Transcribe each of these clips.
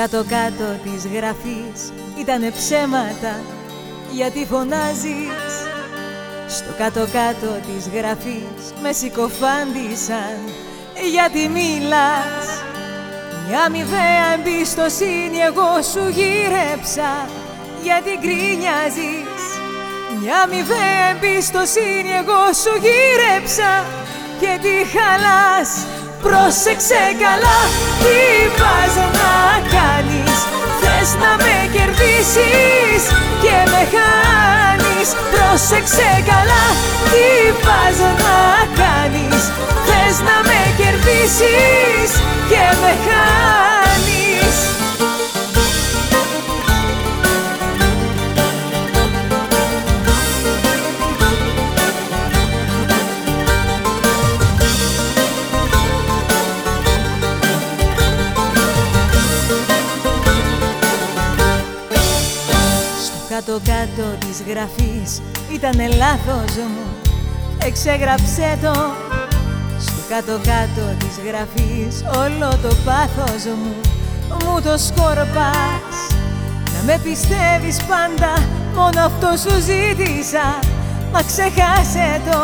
κάτω-κάτω της γραφής Ήτανε ψέματα. Γιατί φωνάζεις; Στο κάτω-κάτω της γραφής Με συκοφάντησαν. Γιατί μίλας Μια μηδέα εμπιστοσύνη εγώ σου γύρεψα. Γιατί γκρίνιαζεις Μια μηδέα εμπιστοσύνη εγώ σου γύρεψα. Και τι χαλάς; Πρόσεξε καλά τι πας να κάνεις Θες να με κερδίσεις και με χάνεις. Πρόσεξε καλά τι πας να κάνεις. Θες να με κερδίσεις και με χάνεις κάτω-κάτω της γραφής. Ήτανε λάθος μου. Εξέγραψέ το. Στο κάτω-κάτω της γραφής Όλο το πάθος μου. Μου το σκορπάς. Να με πιστεύεις πάντα. Μόνο αυτό σου ζήτησα. Μα ξεχάσε το.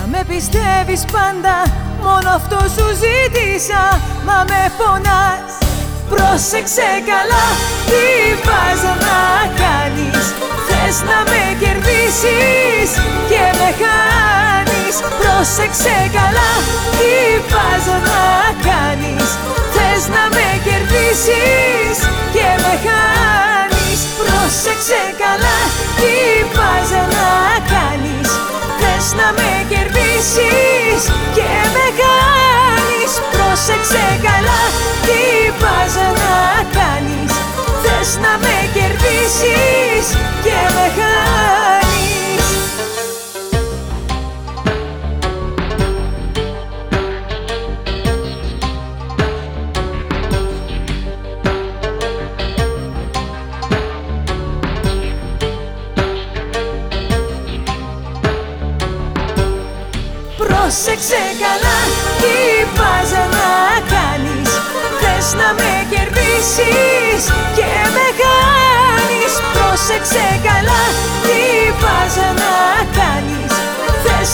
Να με πιστεύεις πάντα. Μόνο αυτό σου ζήτησα. Μα με πονάς Πρόσεξε καλά τι πας να κάνεις. Θες να με κερδίσεις και με χάνεις. Πρόσεξε καλά τι πας να κάνεις. Θες να με κερδίσεις και με χάνεις. Πρόσεξε καλά τι πας να κάνεις. Θες να με κερδίσεις κερδίσεις και με χάνεις. Πρόσεξε καλά τι πας να κάνεις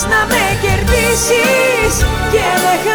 να με κερδίσεις. Και δεν